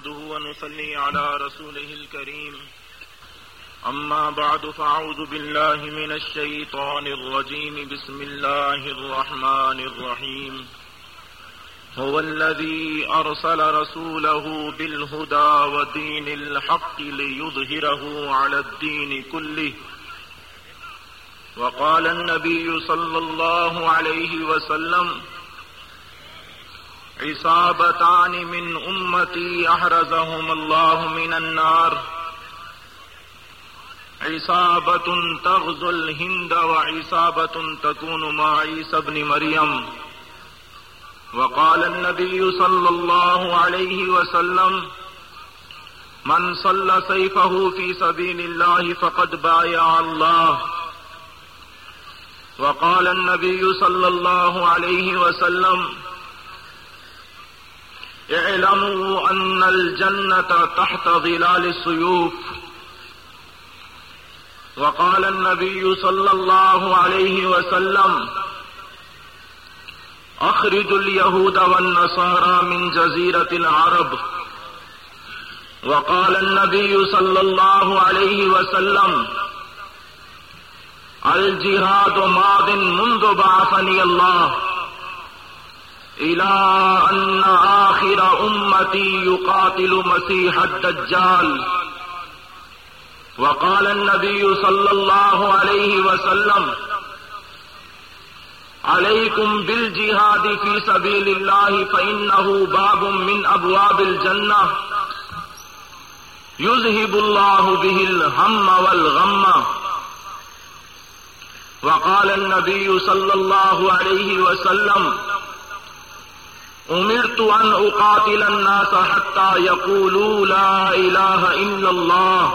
نحمده ونصلي على رسوله الكريم. أما بعد، فأعوذ بالله من الشيطان الرجيم. بسم الله الرحمن الرحيم. هو الذي أرسل رسوله بالهدى ودين الحق ليظهره على الدين كله. وقال النبي صلى الله عليه وسلم عصابتان من أمتي أحرزهم الله من النار. عصابة تغزو الهند وعصابة تكون مع عيسى بن مريم. وقال النبي صلى الله عليه وسلم، من صلى سيفه في سبيل الله فقد بايع الله. وقال النبي صلى الله عليه وسلم اعلموا أن الجنة تحت ظلال السيوف. وقال النبي صلى الله عليه وسلم أخرجوا اليهود والنصارى من جزيرة العرب. وقال النبي صلى الله عليه وسلم، الجهاد ماض منذ بعثني الله. إلى أن آخر أمتي يقاتل مسيح الدجال. وقال النبي صلى الله عليه وسلم، عليكم بالجهاد في سبيل الله، فإنه باب من أبواب الجنة. يذهب الله به الهم والغم. وقال النبي صلى الله عليه وسلم امرت ان اقاتل الناس حتى يقولوا لا اله الا الله.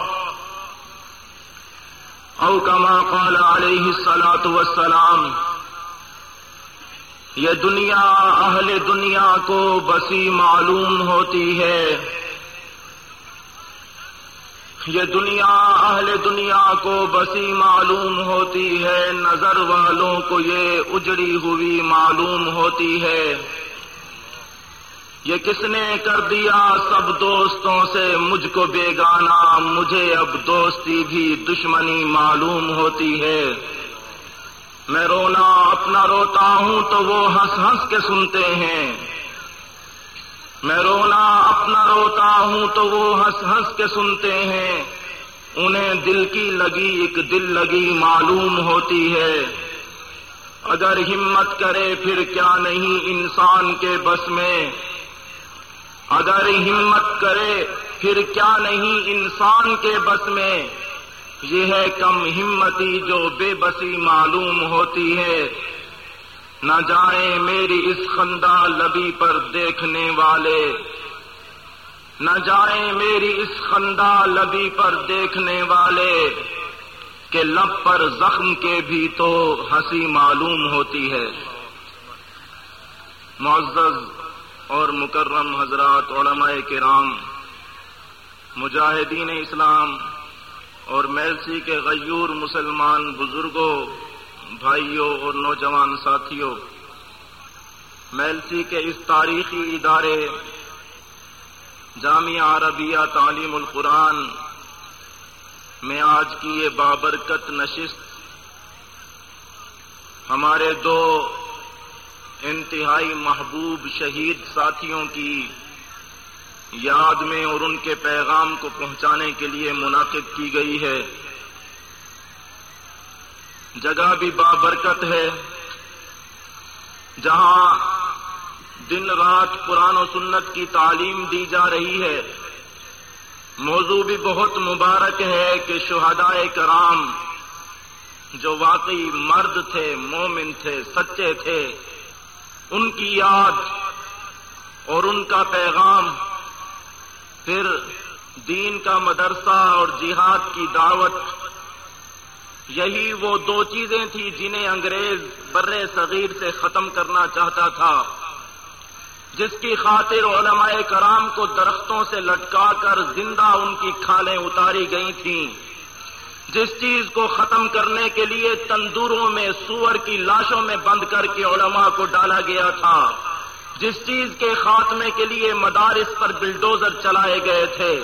او كما قال عليه الصلاه والسلام، یہ دنیا، اہل دنیا کو بسی معلوم ہوتی ہے۔ یہ دنیا، اہل دنیا کو بسی معلوم ہوتی ہے، نظر والوں کو یہ اجڑی ہوئی معلوم ہوتی ہے۔ یہ کس نے کر دیا سب دوستوں سے مجھ کو بیگانا مجھے اب دوستی بھی دشمنی معلوم ہوتی ہے۔ میں رونا، اپنا روتا ہوں تو وہ ہنس ہنس کے سنتے ہیں۔ میں رونا، اپنا روتا ہوں تو وہ ہنس ہنس کے سنتے ہیں۔ انہیں دل کی لگی، ایک دل لگی معلوم ہوتی ہے۔ اگر ہمت کرے پھر کیا نہیں انسان کے بس میں؟ اگر ہمت کرے، پھر کیا نہیں انسان کے بس میں؟ یہ ہے کم ہمتی جو بے بسی معلوم ہوتی ہے۔ نہ جائیں میری اس خندہ لبی پر دیکھنے والے۔ نہ جائیں میری اس خندہ لبی پر دیکھنے والے۔ کہ لب پر زخم کے بھی تو ہنسی معلوم ہوتی ہے۔ معزز اور مکرم حضرات علماء کرام، مجاہدین اسلام اور میلسی کے غیور مسلمان بزرگوں، بھائیوں اور نوجوان ساتھیوں میلسی کے اس تاریخی ادارے، جامعہ عربیہ تعلیم القرآن میں آج کی یہ بابرکت نشست، ہمارے دو انتہائی محبوب شہید ساتھیوں کی یاد میں اور ان کے پیغام کو پہنچانے کے لیے منعقد کی گئی ہے۔ جگہ بھی بابرکت ہے، جہاں دن رات قرآن و سنت کی تعلیم دی جا رہی ہے۔ موضوع بھی بہت مبارک ہے کہ شہدائے کرام جو واقعی مرد تھے، مومن تھے، سچے تھے۔ ان کی یاد اور ان کا پیغام، پھر دین کا مدرسہ اور جہاد کی دعوت۔ یہی وہ دو چیزیں تھیں جنہیں انگریز بر صغیر سے ختم کرنا چاہتا تھا، جس کی خاطر علماء کرام کو درختوں سے لٹکا کر زندہ ان کی کھالیں اتاری گئی تھیں۔ جس چیز کو ختم کرنے کے لیے تندوروں میں، سور کی لاشوں میں بند کر کے علماء کو ڈالا گیا تھا۔ جس چیز کے خاتمے کے لیے مدارس پر بلڈوزر چلائے گئے تھے۔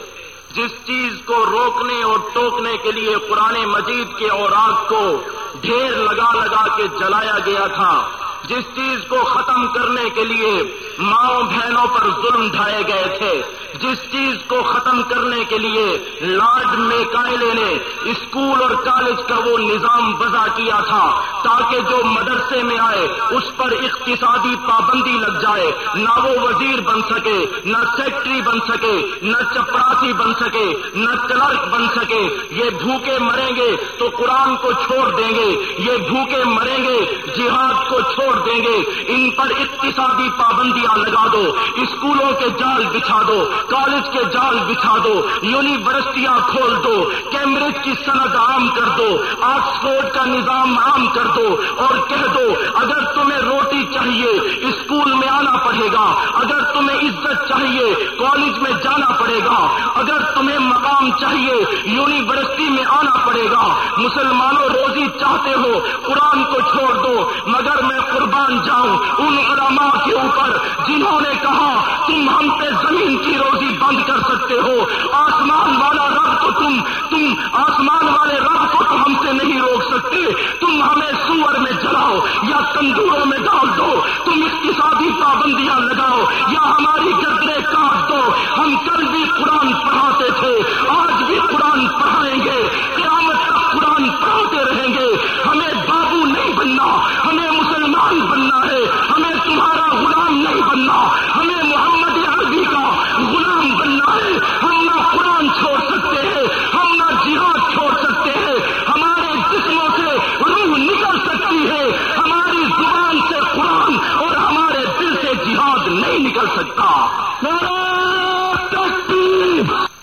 جس چیز کو روکنے اور ٹوکنے کے لیے قرآن مجید کے اوراق کو ڈھیر لگا لگا کے جلایا گیا تھا۔ جس چیز کو ختم کرنے کے لیے ماؤں بہنوں پر ظلم ڈھائے گئے تھے، جس چیز کو ختم کرنے کے لیے لارڈ میکائلے نے اسکول اور کالج کا وہ نظام وضع کیا تھا تاکہ جو مدرسے میں آئے، اس پر اقتصادی پابندی لگ جائے۔ نہ وہ وزیر بن سکے، نہ سیکٹری بن سکے، نہ چپراسی بن سکے، نہ کلرک بن سکے۔ یہ بھوکے مریں گے تو قرآن کو چھوڑ دیں گے، یہ بھوکے مریں گے، جہاد کو چھوڑ دیں گے۔ ان پر اقتصادی پابندیاں لگا دو۔ اسکولوں کے جال بچھا دو۔ کالج کے جال بچھا دو۔ یونیورسٹیاں کھول دو۔ کیمبرج کی صنعت عام کر دو۔ آکسفورڈ کا نظام عام کر دو۔ اور کہہ دو، اگر تمہیں روٹی چاہیے، اسکول میں آنا پڑے گا۔ اگر تمہیں عزت چاہیے، کالج میں جانا پڑے گا۔ اگر تمہیں مقام چاہیے، یونیورسٹی میں آنا پڑے گا۔ مسلمانوں روزی چاہتے ہو، قرآن کو چھوڑ دو۔ مگر میں قربان جاؤں ان علماء کے اوپر جنہوں نے کہا تم ہم پہ زمین کی روزی بند کر سکتے ہو۔ آسمان والا رب تو تم تم آسمان والے رب کو تو ہم سے نہیں روک سکتے۔ تم ہمیں سور میں جلاؤ یا تندوروں میں ڈال دو۔ تم اقتصادی پابندیاں لگاؤ یا ہماری گردرے کاٹ دو۔ ہم کل بھی قرآن پڑھاتے تھے۔ آج بھی قرآن پڑھائیں گے قیامت تک قرآن پڑھاتے رہیں گے ہمیں بابو نہیں بننا ہمیں مسلمان بننا ہے ہمیں تمہارا غلام نہیں بننا ہمیں محمد عربی کا غلام بننا ہے ہم نہ قرآن چھوڑ سکتے ہیں ہم نہ جہاد چھوڑ سکتے ہیں ہمارے جسموں سے روح نکل سکتی ہے ہماری زبان سے قرآن اور ہمارے دل سے جہاد نہیں نکل سکتا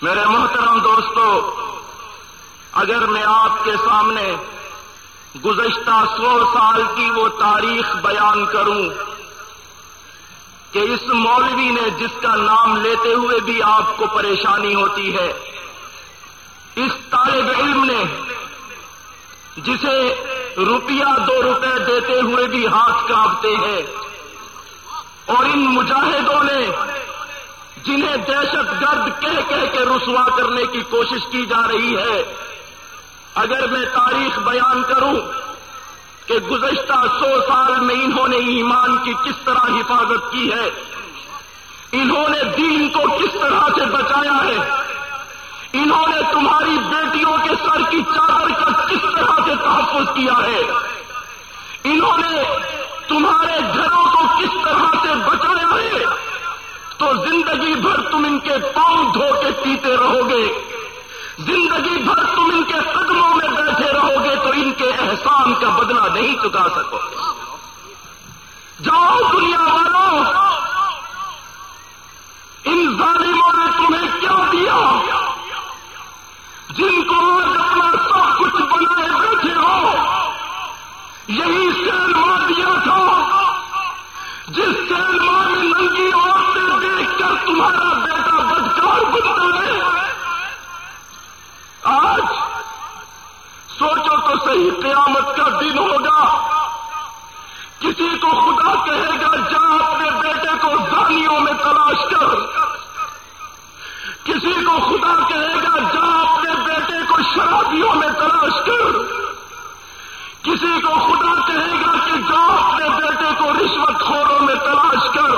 میرے محترم دوستو اگر میں آپ کے سامنے گزشتہ سو سال کی وہ تاریخ بیان کروں کہ اس مولوی نے جس کا نام لیتے ہوئے بھی آپ کو پریشانی ہوتی ہے، اس طالب علم نے جسے روپیہ دو روپے دیتے ہوئے بھی ہاتھ کاپتے ہیں اور ان مجاہدوں نے جنہیں دہشت گرد کہہ کہہ کے رسوا کرنے کی کوشش کی جا رہی ہے اگر میں تاریخ بیان کروں کہ گزشتہ سو سال میں انہوں نے ایمان کی کس طرح حفاظت کی ہے، انہوں نے دین کو کس طرح سے بچایا ہے، انہوں نے تمہاری بیٹیوں کے سر کی چادر کا کس طرح سے تحفظ کیا ہے، انہوں نے تمہارے گھروں کو کس طرح سے بچایا ہے، تو زندگی بھر تم ان کے پاؤں دھو کے پیتے رہو گے۔ زندگی بھر تم ان کے قدموں میں بیٹھے رہو گے تو ان کے احسان کا بدلہ نہیں چکا سکو جاؤ دنیا والوں ان ظالموں نے تمہیں کیا دیا؟ جن کو آج اپنا سب کچھ بنائے بیٹھے ہو۔ یہی سینما دیا تھا۔ جس سینما میں ننگی عورتیں دیکھ کر تمہارا بیٹا بدکار بنتا ہے آج سوچو تو صحیح قیامت کا دن ہوگا۔ کسی کو خدا کہے گا، جا اپنے بیٹے کو زانیوں میں تلاش کر۔ کسی کو خدا کہے گا، جا اپنے بیٹے کو شرابیوں میں تلاش کر۔ کسی کو خدا کہے گا کہ جا اپنے بیٹے کو رشوت خوروں میں تلاش کر۔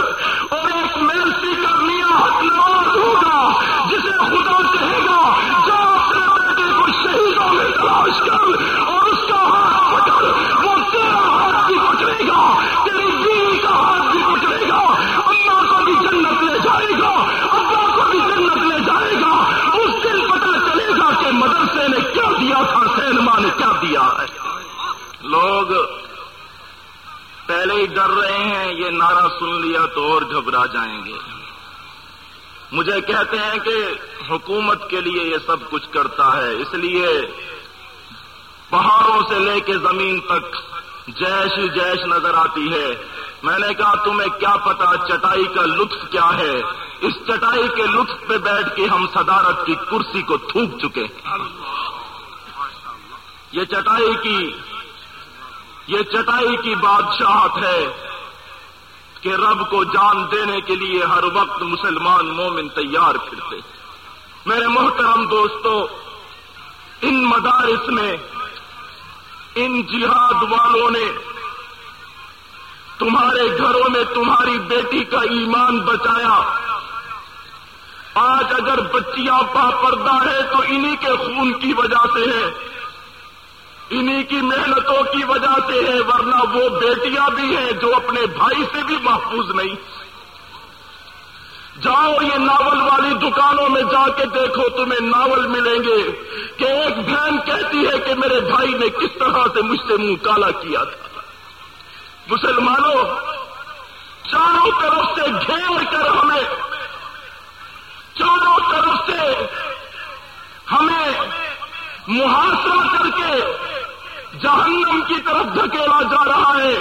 اور ایک میلسی کرنی حق نواز ہوگا، جسے خدا کہے گا تلاش کر اور اس کا ہاتھ پکڑ وہ تیرا ہاتھ بھی پکڑے گا تیری بیوی کا ہاتھ بھی پکڑے گا اما کو بھی جنت لے جائے گا ابا کو بھی جنت لے جائے گا۔ اس دن پتا چلے گا کہ مدرسے نے کیا دیا تھا سینما نے کیا دیا ہے۔ لوگ پہلے ہی ڈر رہے ہیں، یہ نعرہ سن لیا تو اور گھبرا جائیں گے۔ مجھے کہتے ہیں کہ حکومت کے لیے یہ سب کچھ کرتا ہے، اس لیے پہاڑوں سے لے کے زمین تک جیش ہی جیش نظر آتی ہے۔ میں نے کہا، تمہیں کیا پتا چٹائی کا لطف کیا ہے؟ اس چٹائی کے لطف پہ بیٹھ کے ہم صدارت کی کرسی کو تھوک چکے یہ چٹائی کی، یہ چٹائی کی بادشاہت ہے کہ رب کو جان دینے کے لیے ہر وقت مسلمان مومن تیار پھرتے۔ میرے محترم دوستو، ان مدارس میں ان جہاد والوں نے تمہارے گھروں میں تمہاری بیٹی کا ایمان بچایا۔ آج اگر بچیاں پا پردہ ہے تو انہی کے خون کی وجہ سے ہے انہی کی محنتوں کی وجہ سے ہے ورنہ وہ بیٹیاں بھی ہیں جو اپنے بھائی سے بھی محفوظ نہیں۔ جاؤ یہ ناول والی دکانوں میں جا کے دیکھو، تمہیں ناول ملیں گے کہ ایک بہن کہتی ہے کہ میرے بھائی نے کس طرح سے مجھ سے منہ کالا کیا تھا۔ مسلمانوں، چاروں طرف سے گھیر کر ہمیں، چاروں طرف سے ہمیں محاصرہ کر کے جہنم کی طرف دھکیلا جا رہا ہے،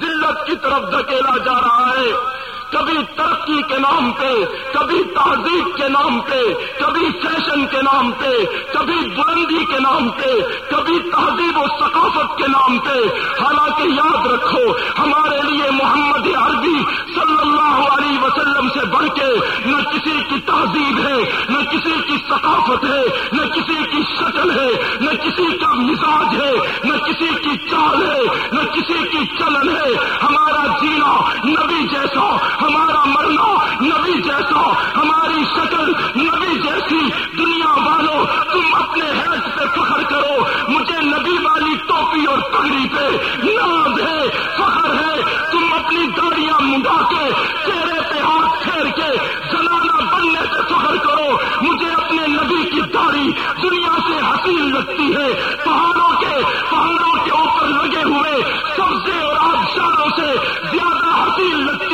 ذلت کی طرف دھکیلا جا رہا ہے۔ کبھی ترقی کے نام پہ، کبھی تہذیب کے نام پہ، کبھی فیشن کے نام پہ، کبھی بلندی کے نام پہ، کبھی تہذیب و ثقافت کے نام پہ۔ حالانکہ یاد رکھو، ہمارے لیے محمد عربی صلی اللہ علیہ وسلم سے بڑھ کے نہ کسی کی تہذیب ہے، نہ کسی کی ثقافت ہے، نہ کسی کی شکل ہے، نہ کسی کا مزاج ہے، نہ کسی کی چال ہے، نہ کسی کی چلن ہے۔ ہمارا جینا نبی جیسا ہمارا مرنا نبی جیسا، ہماری شکل نبی جیسی۔ دنیا والوں تم اپنے حیض پہ فخر کرو۔ مجھے نبی والی ٹوپی اور پگڑی پہ ناز ہے، فخر ہے۔ تم اپنی داڑیاں منڈا کے، چہرے پہ ہاتھ پھیر کے زنانہ بننے سے فخر کرو۔ مجھے اپنے نبی کی داڑھی دنیا سے حسین لگتی ہے۔ پہاڑوں کے پہاڑوں کے اوپر لگے ہوئے سبزے اور آبشاروں سے زیادہ حسین لگتی ہے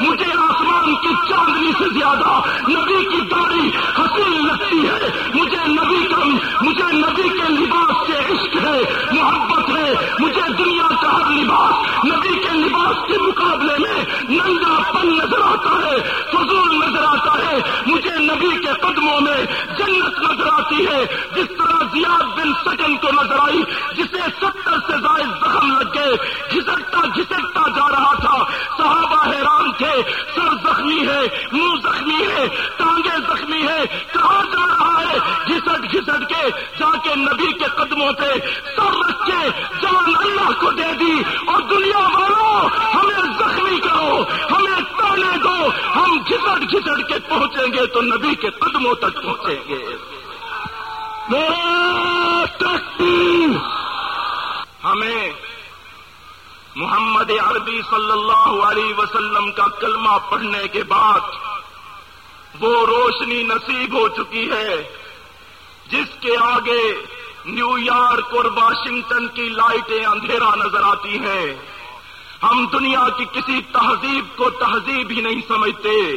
مجھے آسمان کی چاندنی سے زیادہ نبی کی داڑھی حسین لگتی ہے۔ مجھے نبی کا مجھے نبی کے لباس سے عشق ہے، محبت ہے۔ مجھے دنیا کا ہر لباس نبی کے لباس کے مقابلے میں ننگا نبی کے قدموں جان اللہ کو دے دی اور دنیا والوں ہمیں زخمی کرو، ہمیں تانے دو، ہم گھسٹ گھسٹ کے پہنچیں گے تو نبی کے قدموں تک پہنچیں گے۔ ہمیں محمد عربی صلی اللہ علیہ وسلم کا کلمہ پڑھنے کے بعد وہ روشنی نصیب ہو چکی ہے، جس کے آگے نیو یارک اور واشنگٹن کی لائٹیں اندھیرا نظر آتی ہیں۔ ہم دنیا کی کسی تہذیب کو تہذیب ہی نہیں سمجھتے۔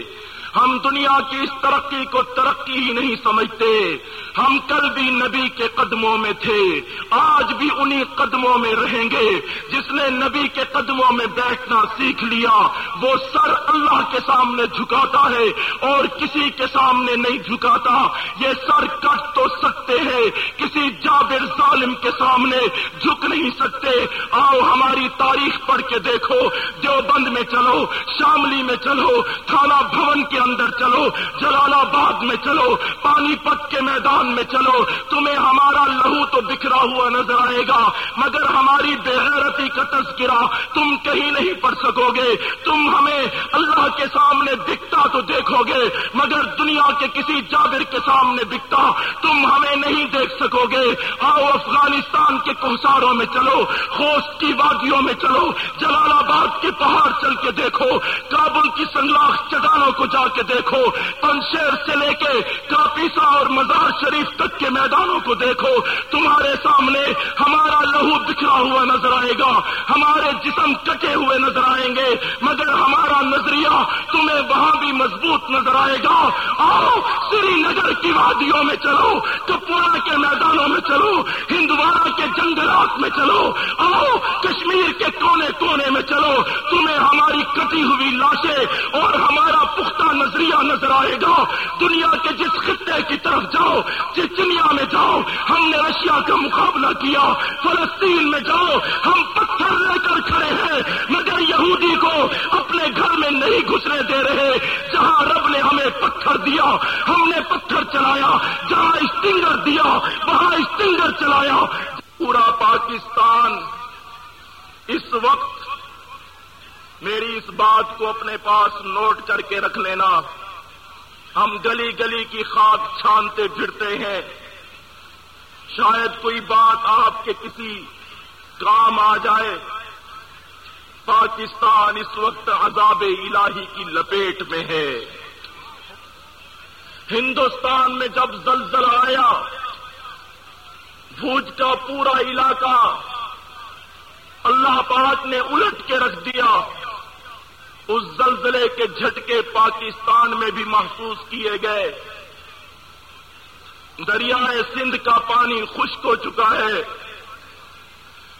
ہم دنیا کی اس ترقی کو ترقی ہی نہیں سمجھتے۔ ہم کل بھی نبی کے قدموں میں تھے۔ آج بھی انہی قدموں میں رہیں گے۔ جس نے نبی کے قدموں میں بیٹھنا سیکھ لیا، وہ سر اللہ کے سامنے جھکاتا ہے اور کسی کے سامنے نہیں جھکاتا۔ یہ سر کٹ تو سکتے ہیں، کسی جابر ظالم کے سامنے جھک نہیں سکتے۔ آؤ ہماری تاریخ پڑھ کے دیکھو، دیوبند میں چلو، شاملی میں چلو، تھانہ بھون کے اندر چلو، جلال آباد میں چلو، پانی پت کے میدان میں چلو۔ تمہیں ہمارا لہو تو بکھرا ہوا نظر آئے گا، مگر ہماری بےغیرتی کا تذکرہ تم کہیں نہیں پڑھ سکو گے۔ تم ہمیں اللہ کے سامنے دکھتا تو دیکھو گے، مگر دنیا کے کسی جابر کے سامنے دکھتا تم ہمیں نہیں دیکھ سکو گے۔ آؤ افغانستان کے کوساروں میں چلو، خوش کی وادیوں میں چلو۔ جلال آباد کے پہاڑ چل کے دیکھو، کابل کی سنگلاخ چٹانوں کو جا کے دیکھو پنشیر سے لے کے کاپیسا اور مزار شریف تک کے میدانوں کو دیکھو، تمہارے سامنے ہمارا لہو بکھرا ہوا نظر آئے گا، ہمارے جسم کٹے ہوئے نظر آئیں گے، مگر ہمارا نظریہ تمہیں وہاں بھی مضبوط نظر آئے گا۔ آؤ، سری نگر کی وادیوں میں چلو، کپورا کے میدانوں میں چلو ہندوارا کے جنگلات میں چلو۔ آؤ، کشمیر کے کونے کونے میں چلو۔ تمہیں ہماری کٹی ہوئی لاشیں اور ہمارا پختہ نظریہ نظر آئے گا۔ دنیا کے جس خطے کی طرف جاؤ، جس دنیا میں جاؤ، ہم نے رشیا کا مقابلہ کیا، فلسطین میں جاؤ کو اپنے پاس نوٹ کر کے رکھ لینا۔ ہم گلی گلی کی خاک چھانتے پھرتے ہیں۔ شاید کوئی بات آپ کے کسی کام آ جائے۔ پاکستان اس وقت عذاب الہی کی لپیٹ میں ہے۔ ہندوستان میں جب زلزلہ آیا، بھوج کا پورا علاقہ اللہ پاک نے الٹ کے رکھ دیا۔ اس زلزلے کے جھٹکے پاکستان میں بھی محسوس کیے گئے۔ دریائے سندھ کا پانی خشک ہو چکا ہے۔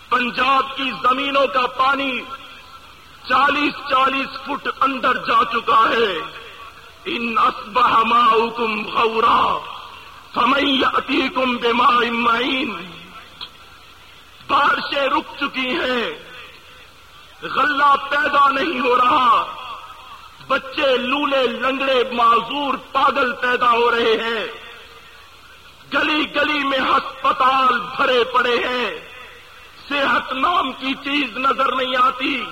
پنجاب کی زمینوں کا پانی چالیس چالیس فٹ اندر جا چکا ہے۔ ان اسبہ ماؤکم غورا فمئی عتیکم بما معین۔ بارشیں رک چکی ہیں۔ غلہ پیدا نہیں ہو رہا۔ بچے لولے لنگڑے معذور پاگل پیدا ہو رہے ہیں۔ گلی گلی میں ہسپتال بھرے پڑے ہیں۔ صحت نام کی چیز نظر نہیں آتی۔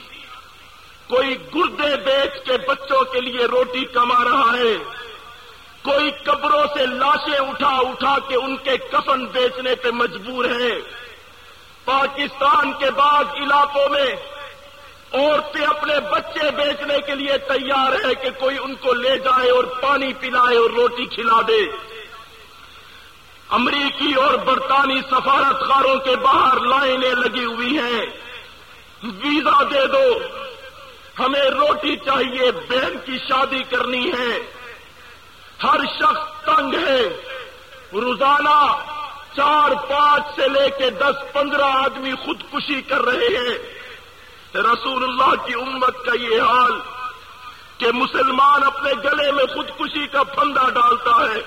کوئی گردے بیچ کے بچوں کے لیے روٹی کما رہا ہے۔ کوئی قبروں سے لاشیں اٹھا اٹھا کے ان کے کفن بیچنے پہ مجبور ہے۔ پاکستان کے بعض علاقوں میں عورتیں اپنے بچے بیچنے کے لیے تیار ہے کہ کوئی ان کو لے جائے اور پانی پلائے اور روٹی کھلا دے۔ امریکی اور برطانوی سفارت خاروں کے باہر لائنیں لگی ہوئی ہیں۔ ویزا دے دو۔ ہمیں روٹی چاہیے، بہن کی شادی کرنی ہے۔ ہر شخص تنگ ہے۔ روزانہ چار پانچ سے لے کے دس پندرہ آدمی خودکشی کر رہے ہیں۔ رسول اللہ کی امت کا یہ حال کہ مسلمان اپنے گلے میں خودکشی کا پھندا ڈالتا ہے،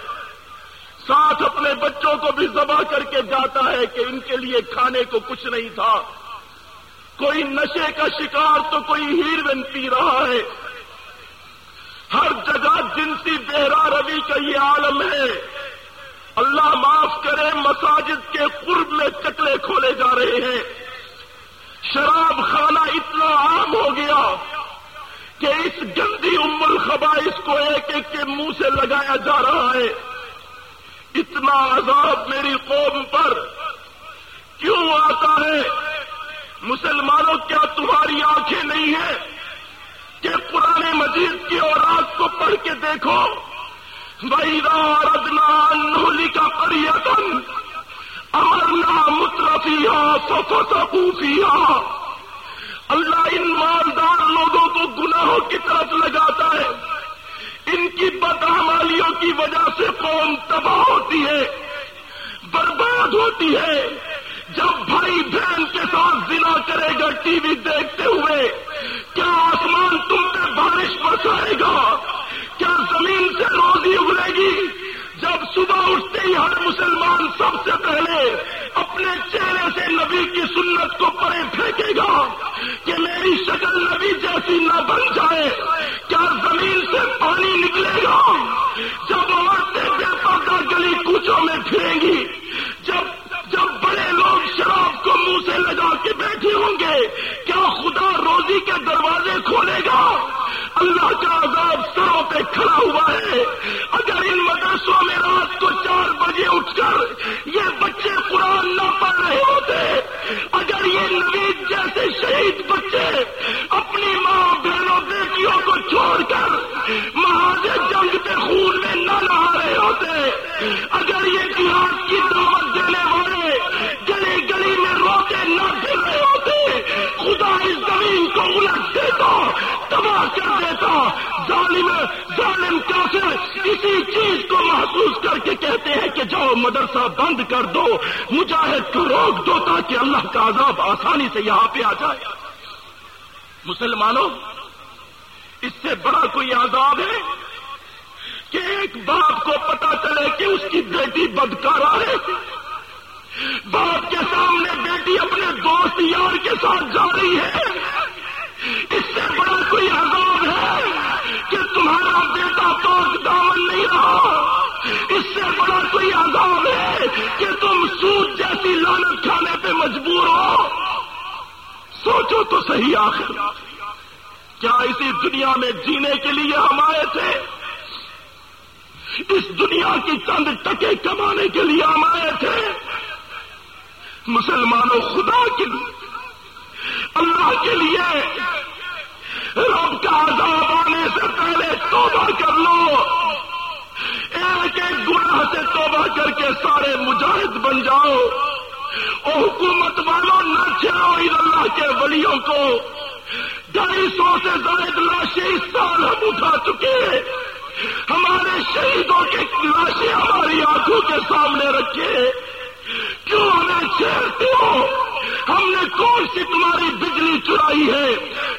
ساتھ اپنے بچوں کو بھی ذبح کر کے جاتا ہے کہ ان کے لیے کھانے کو کچھ نہیں تھا۔ کوئی نشے کا شکار تو کوئی ہیروین پی رہا ہے۔ ہر جگہ جنسی بہرا روی کا یہ عالم ہے۔ اللہ معاف کرے، مساجد کے قرب میں چکلے کھولے جا رہے ہیں۔ خبائش کو ایک ایک کے منہ سے لگایا جا رہا ہے۔ اتنا عذاب میری قوم پر کیوں آتا ہے؟ مسلمانوں، کیا تمہاری آنکھیں نہیں ہیں؟ کہ پرانے مجید کی اوراد کو پڑھ کے دیکھو۔ بھائی ردنا نولی کا پریتن امرنا مترفیا سکو سکوفیا اللہ ان مالدار لوگوں کو گناہوں کی طرف لگاتا ہے۔ ان کی بدعمالیوں کی وجہ سے قوم تباہ ہوتی ہے، برباد ہوتی ہے۔ جب بھائی بہن کے ساتھ ضلع کرے گا، ٹی وی دیکھتے ہوئے، کیا آسمان تم پہ بارش برسائے گا؟ کیا زمین سے روزی اگلے گی؟ جب صبح اٹھتے ہی ہر مسلمان سب سے پہلے اپنے چہرے سے نبی کی سنت کو پرے پھینکے گا کہ میری شکل نبی جیسی نہ بن جائے، کیا زمین سے پانی نکلے گا؟ جب عورتیں بے پردہ گلی کوچوں میں پھریں گی، جب جب بڑے لوگ شراب کو منہ سے لگا کے بیٹھے ہوں گے، کیا خدا روزی کے دروازے کھولے گا؟ اللہ کا عذاب سروں پہ کھڑا ہوا ہے۔ اگر ان مدرسوں میں رات کو چار بجے اٹھ کر یہ بچے قرآن نہ پڑھ رہے ہوتے، اگر یہ نوید جیسے شہید بچے اپنی ماں بہنوں بیٹیوں کو چھوڑ کر مہاج جنگ پہ خون میں نہ نہا رہے ہوتے، اگر یہ جہاد کی دعوت دینے والے زمین کو الٹ دیتا تباہ کر دیتا۔ ظالم ظالم کافر۔ اسی چیز کو محسوس کر کے کہتے ہیں کہ جاؤ مدرسہ بند کر دو، مجاہد کو روک دو تاکہ اللہ کا عذاب آسانی سے یہاں پہ آ جائے۔ مسلمانوں، اس سے بڑا کوئی عذاب ہے کہ ایک باپ کو پتا چلے کہ اس کی بیٹی بدکارا ہے؟ باپ کے سامنے بیٹی اپنے دوست یار کے ساتھ جا رہی ہے۔ اس سے بڑا کوئی عذاب ہے کہ تمہارا بیٹا تو دامن نہیں رہا؟ اس سے بڑا کوئی عذاب ہے کہ تم سود جیسی لانت کھانے پہ مجبور ہو؟ سوچو تو صحیح آخر۔ کیا اسی دنیا میں جینے کے لیے ہم آئے تھے؟ اس دنیا کی چند ٹکے کمانے کے لیے ہم آئے تھے؟ مسلمانوں، خدا کے لیے اللہ کے لیے۔ رب کا عذاب آنے سے پہلے توبہ کر لو۔ ایک ایک گناہ سے توبہ کر کے سارے مجاہد بن جاؤ۔ اور حکومت والوں نہ چڑھو عید اللہ کے ولیوں کو۔ ڈھائی سو سے زائد لاشیں اس سال ہم اٹھا چکے ہمارے شہیدوں کی لاشیں ہماری آنکھوں کے سامنے رکھے کیوں ہمیں چھیڑتے ہو؟ ہم نے کون سی تمہاری بجلی چرائی ہے؟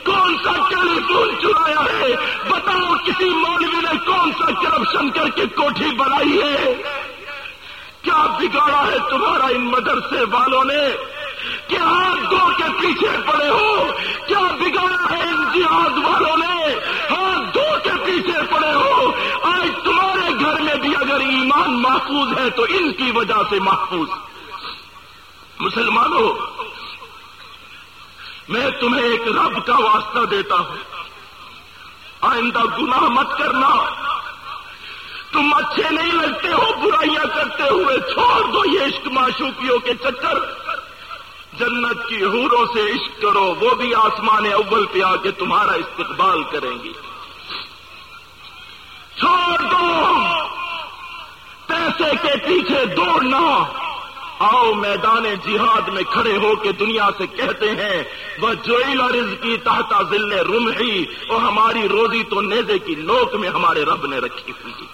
کون سا ٹیلی فون چرایا ہے؟ بتاؤ کسی مولوی نے کون سا کرپشن کر کے کوٹھی بنائی ہے؟ کیا بگاڑا ہے تمہارا ان مدرسے والوں نے؟ کیا ہاتھ دو کے پیچھے پڑے ہو؟ کیا بگاڑا ہے ان جہاد والوں نے؟ ہاتھ دو کے پیچھے پڑے ہو؟ آج تمہارے گھر میں بھی اگر ایمان محفوظ ہے تو ان کی وجہ سے محفوظ۔ مسلمانوں میں تمہیں ایک رب کا واسطہ دیتا ہوں۔ آئندہ گناہ مت کرنا۔ تم اچھے نہیں لگتے ہو، برائیاں کرتے ہوئے چھوڑ دو یہ عشق معشوقیوں کے چکر۔ جنت کی حوروں سے عشق کرو، وہ بھی آسمان اول پہ آ کے تمہارا استقبال کریں گی چھوڑ دو پیسے کے پیچھے دوڑنا آؤ میدان جہاد میں کھڑے ہو کے دنیا سے کہتے ہیں، وہ جوئی لرز کی تحتا ذل رم ہی اور ہماری روزی تو نیزے کی نوک میں ہمارے رب نے رکھی ہوئی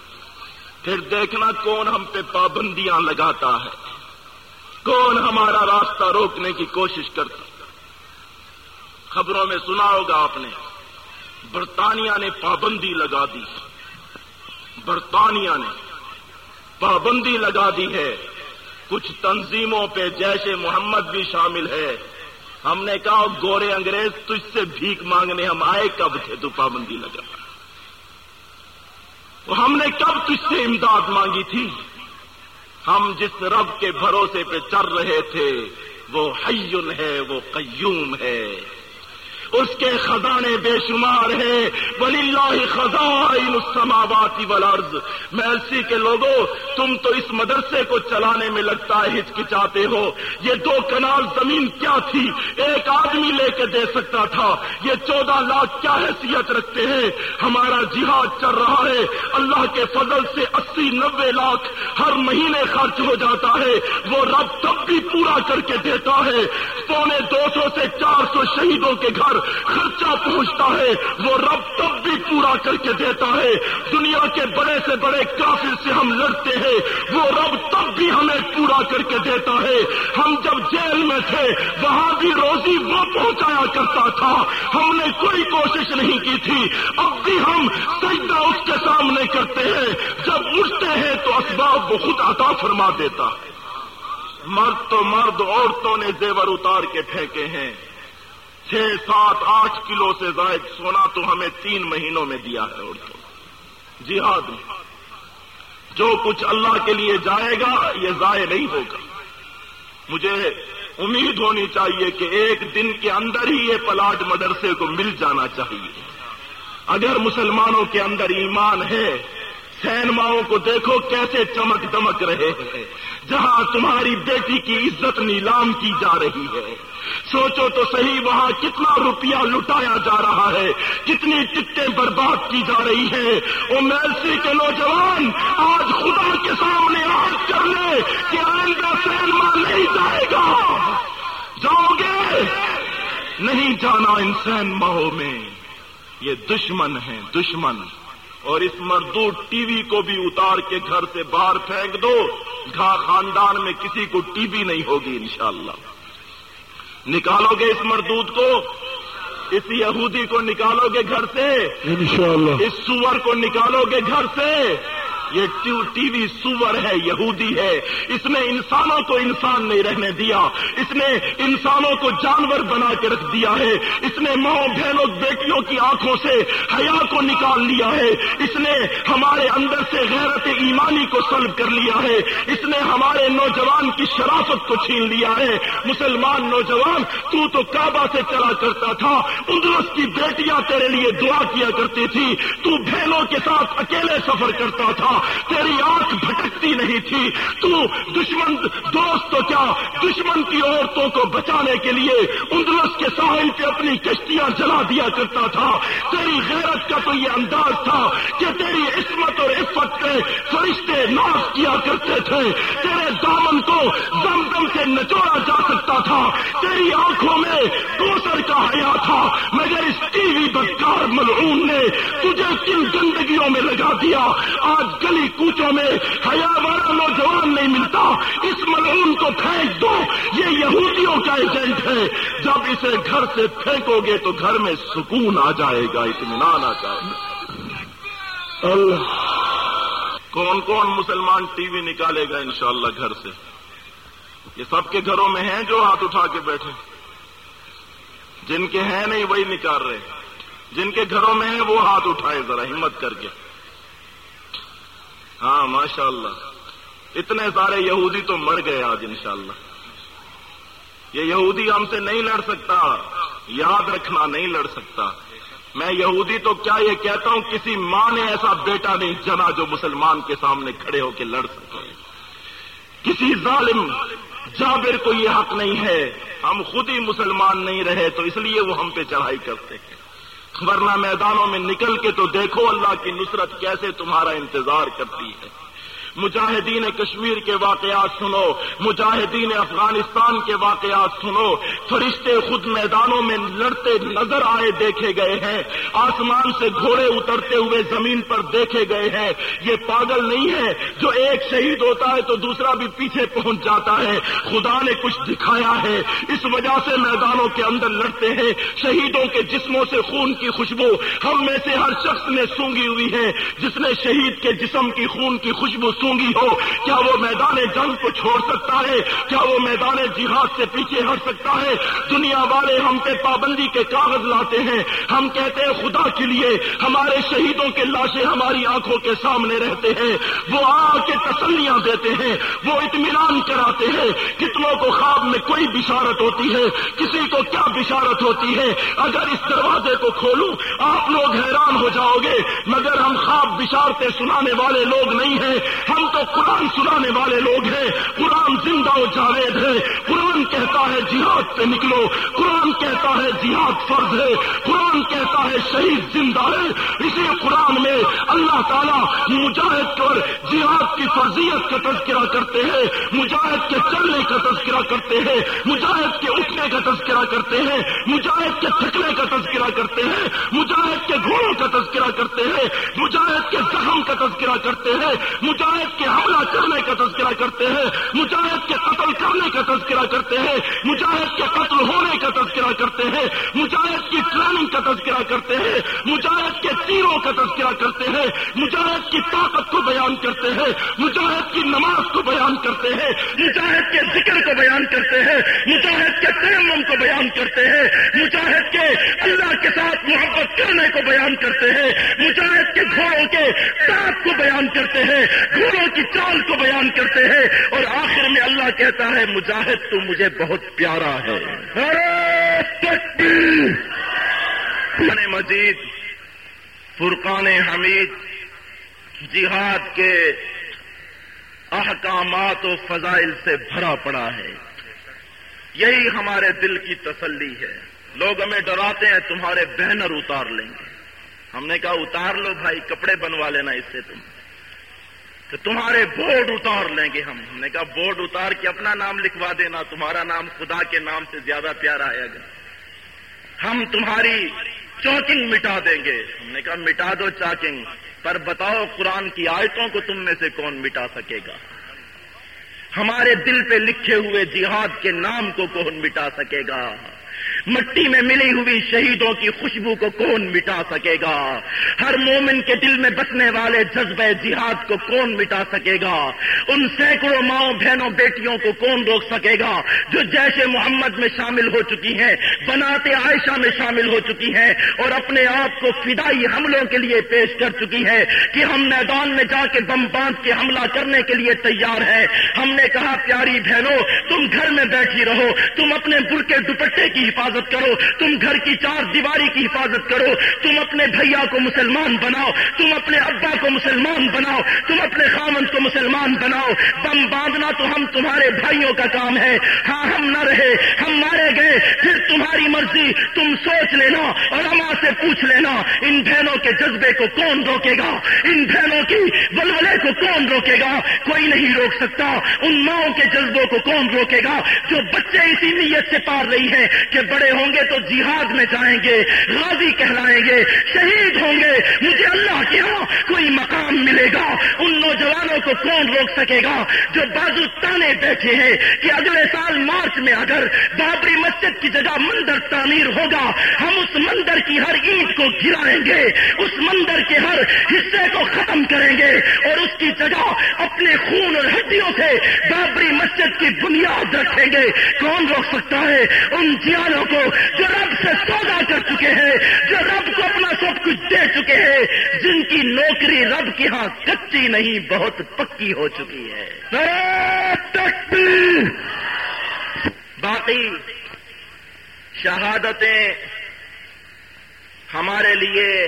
پھر دیکھنا کون ہم پہ پابندیاں لگاتا ہے۔ کون ہمارا راستہ روکنے کی کوشش کرتا خبروں میں سنا ہوگا آپ نے، برطانیہ نے پابندی لگا دی۔ برطانیہ نے پابندی لگا دی ہے۔ کچھ تنظیموں پہ جیش محمد بھی شامل ہے۔ ہم نے کہا، گورے انگریز، تجھ سے بھیک مانگنے ہم آئے، کب تھے تو پابندی لگا۔ ہم نے کب تجھ سے امداد مانگی تھی؟ ہم جس رب کے بھروسے پہ چل رہے تھے، وہ حیون ہے، وہ قیوم ہے۔ اس کے خزانے بے شمار ہیں۔ ولی اللہ خزائن السماوات والارض میں کے لوگوں تم تو اس مدرسے کو چلانے میں لگتا ہے ہچکچاتے ہو۔ یہ دو کنال زمین کیا تھی؟ ایک آدمی لے کے دے سکتا تھا۔ یہ چودہ لاکھ کیا حیثیت رکھتے ہیں؟ ہمارا جہاد چل رہا ہے۔ اللہ کے فضل سے اسی نبے لاکھ ہر مہینے خرچ ہو جاتا ہے۔ وہ رب تب بھی پورا کر کے دیتا ہے۔ پونے دو سو سے چار سو شہیدوں کے گھر خرچہ پہنچتا ہے، وہ رب تب بھی پورا کر کے دیتا ہے۔ دنیا کے بڑے سے بڑے کافر سے ہم لڑتے ہیں، وہ رب تب بھی ہمیں پورا کر کے دیتا ہے۔ ہم جب جیل میں تھے، وہاں بھی روزی وہ پہنچایا کرتا تھا۔ ہم نے کوئی کوشش نہیں کی تھی۔ اب بھی ہم سجدہ اس کے سامنے کرتے ہیں۔ جب اٹھتے ہیں تو اسباب وہ خود عطا فرما دیتا۔ مرد تو مرد، عورتوں نے زیور اتار کے پھینکے ہیں۔ چھ، سات، آٹھ کلو سے زائد سونا تو ہمیں تین مہینوں میں دیا ہے عورتوں۔ جہاد میں۔ جو کچھ اللہ کے لیے جائے گا، یہ ضائع نہیں ہوگا۔ مجھے امید ہونی چاہیے کہ ایک دن کے اندر ہی یہ پلاٹ مدرسے کو مل جانا چاہیے۔ اگر مسلمانوں کے اندر ایمان ہے سینماؤں کو دیکھو کیسے چمک دمک رہے ہیں۔ جہاں تمہاری بیٹی کی عزت نیلام کی جا رہی ہے۔ سوچو تو صحیح وہاں کتنا روپیہ لٹایا جا رہا ہے۔ کتنی ٹکٹیں برباد کی جا رہی ہے وہ میلسی کے نوجوان، آج خدا کے سامنے آج کر لے کہ آئندہ سینما نہیں جائے گا۔ جاؤ گے؟ نہیں جانا ان سینماؤں میں۔ یہ دشمن ہے دشمن۔ اور اس مردود ٹی وی کو بھی اتار کے گھر سے باہر پھینک دو گھا خاندان میں کسی کو ٹی وی نہیں ہوگی انشاءاللہ۔ نکالو گے اس مردود کو اس یہودی کو نکالو گے گھر سے انشاءاللہ۔ اس سور کو نکالو گے گھر سے۔ یہ ٹی وی سور ہے، یہودی ہے۔ اس نے انسانوں کو انسان نہیں رہنے دیا۔ اس نے انسانوں کو جانور بنا کے رکھ دیا ہے۔ اس نے ماں بہنوں، بیٹیوں کی آنکھوں سے حیا کو نکال لیا ہے۔ اس نے ہمارے اندر سے غیرت ایمانی کو سلب کر لیا ہے۔ اس نے ہمارے نوجوان کی شرافت کو چھین لیا ہے۔ مسلمان نوجوان، تو تو کعبہ سے چلا کرتا تھا۔ اندرس کی بیٹیاں تیرے لیے دعا کیا کرتی تھی۔ تو بہنوں کے ساتھ اکیلے سفر کرتا تھا۔ تیری آنکھ بھٹکتی نہیں تھی۔ تو دشمن، دوست تو کیا؟ دشمن کی عورتوں کو بچانے کے لیے اندرس کے ساحل پہ اپنی کشتیاں جلا دیا کرتا تھا۔ تیری غیرت کا تو یہ انداز تھا کہ تیری عصمت اور عفت پہ فرشتے ناز کیا کرتے تھے۔ تیرے دامن کو دم دم سے نچوڑا جا سکتا تھا۔ تیری آنکھوں میں کوسر کا حیا تھا۔ مگر اس ٹی وی بدکار ملعون نے تجھے کن گندگیوں میں لگا دیا۔ آج گلی کوچوں میں حیا والا نوجوان نہیں ملتا۔ اس ملعون کو پھینک دو۔ یہ یہودیوں کا ایجنٹ ہے۔ جب اسے گھر سے پھینکو گے تو گھر میں سکون آ جائے گا، اطمینان آ جائے گا۔ اللہ۔ کون کون مسلمان ٹی وی نکالے گا انشاءاللہ گھر سے۔ یہ سب کے گھروں میں ہیں جو ہاتھ اٹھا کے بیٹھے۔ جن کے ہیں نہیں وہی نکال رہے۔ جن کے گھروں میں ہیں وہ ہاتھ اٹھائے، ذرا ہمت کر کے۔ ہاں ماشاء اللہ اتنے سارے یہودی تو مر گئے آج، انشاءاللہ۔ یہ یہودی ہم سے نہیں لڑ سکتا، یاد رکھنا نہیں لڑ سکتا۔ میں یہودی تو کیا یہ کہتا ہوں، کسی ماں نے ایسا بیٹا نہیں جنا جو مسلمان کے سامنے کھڑے ہو کے لڑ سکے۔ کسی ظالم، جابر کو یہ حق نہیں ہے۔ ہم خود ہی مسلمان نہیں رہے، تو اس لیے وہ ہم پہ چڑھائی کرتے ہیں۔ ورنہ میدانوں میں نکل کے تو دیکھو اللہ کی نصرت کیسے تمہارا انتظار کرتی ہے۔ مجاہدین کشمیر کے واقعات سنو، مجاہدین افغانستان کے واقعات سنو۔ فرشتے خود میدانوں میں لڑتے نظر آئے دیکھے گئے ہیں۔ آسمان سے گھوڑے اترتے ہوئے زمین پر دیکھے گئے ہیں۔ یہ پاگل نہیں ہے جو ایک شہید ہوتا ہے تو دوسرا بھی پیچھے پہنچ جاتا ہے۔ خدا نے کچھ دکھایا ہے۔ اس وجہ سے میدانوں کے اندر لڑتے ہیں۔ شہیدوں کے جسموں سے خون کی خوشبو ہم میں سے ہر شخص نے سونگی ہوئی ہے۔ جس نے شہید کے جسم کی خون کی خوشبو سونگی ہو؟ کیا وہ میدان جنگ کو چھوڑ سکتا ہے؟ کیا وہ میدان جہاد سے پیچھے ہٹ سکتا ہے؟ دنیا والے ہم پہ پابندی کے کاغذ لاتے ہیں۔ ہم کہتے ہیں خدا کے لیے ہمارے شہیدوں کے لاشیں ہماری آنکھوں کے سامنے رہتے ہیں۔ وہ آ کے تسلیاں دیتے ہیں۔ وہ اطمینان کراتے ہیں۔ کتنوں کو خواب میں کوئی بشارت ہوتی ہے؟ کسی کو کیا بشارت ہوتی ہے؟ اگر اس دروازے کو کھولوں، آپ لوگ حیران ہو جاؤ گے۔ مگر ہم خواب بشارتیں سنانے والے لوگ نہیں ہیں۔ ہم تو قرآن سنانے والے لوگ ہیں۔ قرآن زندہ و جاوید ہے۔ قرآن کہتا ہے جہاد پہ نکلو۔ قرآن کہتا ہے جہاد فرض ہے۔ قرآن کہتا ہے شہید زندہ ہے۔ اسی قرآن میں اللہ تعالیٰ مجاہد پر جہاد کی فرضیت کا تذکرہ کرتے ہیں۔ مجاہد کے چلنے کا تذکرہ کرتے ہیں۔ مجاہد کے اٹھنے کا تذکرہ کرتے ہیں۔ مجاہد کے تھکنے کا تذکرہ کرتے ہیں۔ مجاہد کے گھوڑوں کا تذکرہ کرتے ہیں۔ مجاہد کے زخم کا تذکرہ کرتے ہیں۔ مجاہد کے حملہ کرنے کا تذکرہ کرتے ہیں مجاہد کے قتل کرنے کا تذکرہ کرتے ہیں مجاہد کے قتل ہونے کا تذکرہ کرتے ہیں مجاہد کی ٹریننگ کا تذکرہ کرتے ہیں مجاہد کے تیروں کا تذکرہ کرتے ہیں مجاہد کی طاقت کو بیان کرتے ہیں مجاہد کی نماز کو بیان کرتے ہیں مجاہد کے ذکر کو بیان کرتے ہیں مجاہد کے تیمم کو بیان کرتے ہیں مجاہد کے اللہ کے ساتھ محبت کرنے کو بیان کرتے ہیں مجاہد کے گھوڑوں کے ساتھ کو بیان کرتے ہیں گھوڑوں کی چال کو بیان کرتے ہیں اور آخر میں اللہ کہتا ہے، مجاہد تو مجھے بہت پیارا ہے۔ مجید، فرقان حمید، جہاد کے احکامات و فضائل سے بھرا پڑا ہے۔ یہی ہمارے دل کی تسلی ہے۔ لوگ ہمیں ڈراتے ہیں، تمہارے بینر اتار لیں گے۔ ہم نے کہا، اتار لو بھائی، کپڑے بنوا لینا اس سے تم۔ تو تمہارے بورڈ اتار لیں گے ہم۔ ہم نے کہا بورڈ اتار کے اپنا نام لکھوا دینا، تمہارا نام خدا کے نام سے زیادہ پیارا ہے اگر۔ ہم تمہاری چوکنگ مٹا دیں گے۔ ہم نے کہا مٹا دو چاکنگ، پر بتاؤ قرآن کی آیتوں کو تم میں سے کون مٹا سکے گا؟ ہمارے دل پہ لکھے ہوئے جہاد کے نام کو کون مٹا سکے گا؟ مٹی میں ملی ہوئی شہیدوں کی خوشبو کو کون مٹا سکے گا؟ ہر مومن کے دل میں بسنے والے جذبہ جہاد کو کون مٹا سکے گا؟ ان سینکڑوں ماؤں بہنوں بیٹیوں کو کون روک سکے گا؟ جو جیسے محمد میں شامل ہو چکی ہیں بناتے عائشہ میں شامل ہو چکی ہیں اور اپنے آپ کو فدائی حملوں کے لیے پیش کر چکی ہے کہ ہم میدان میں جا کے بم باندھ کے حملہ کرنے کے لیے تیار ہے ہم نے کہا، پیاری بہنوں، تم گھر میں بیٹھی رہو، تم اپنے برقے دوپٹے کی حفاظت کرو، تم گھر کی چار دیواری کی حفاظت کرو، تم اپنے بھیا کو مسلمان بناؤ، تم اپنے ابا کو مسلمان بناؤ، تم اپنے خامن کو مسلمان بناؤ۔ بم باندھنا تو ہم تمہارے بھائیوں کا کام ہے۔ ہاں ہم نہ رہے، ہم مارے گئے، پھر تمہاری مرضی، تم سوچ لینا اور اما سے پوچھ لینا، ان بہنوں کے جذبے کو کون روکے گا؟ ان بہنوں کی ولولے کو کون روکے گا؟ کوئی نہیں روک سکتا۔ ان ماؤں کے جذبوں کو کون روکے گا؟ جو بچے اسی نیت سے پار رہی ہے کہ بڑے ہوں گے تو جہاد میں جائیں گے، غازی کہلائیں گے، شہید ہوں گے۔ مجھے اللہ کے ہاں کوئی مقام ملے گا۔ ان نوجوانوں کو کون روک سکے گا؟ جو بازو تانے بیٹھے ہیں کہ اگلے سال مارچ میں اگر بابری مسجد کی جگہ مندر تعمیر ہوگا، ہم اس مندر کی ہر اینٹ کو گرائیں گے، اس مندر کے ہر حصے کو ختم کریں گے اور اس کی جگہ اپنے خون اور ہڈیوں سے بابری مسجد کی بنیاد رکھیں گے۔ کون روک سکتا ہے؟ ان جیالوں کو جو رب سے سودا کر چکے ہیں، جو رب کو اپنا سب کچھ دے چکے ہیں، جن کی نوکری رب کے ہاں کچی نہیں، بہت پکی ہو چکی ہے۔ باقی شہادتیں ہمارے لیے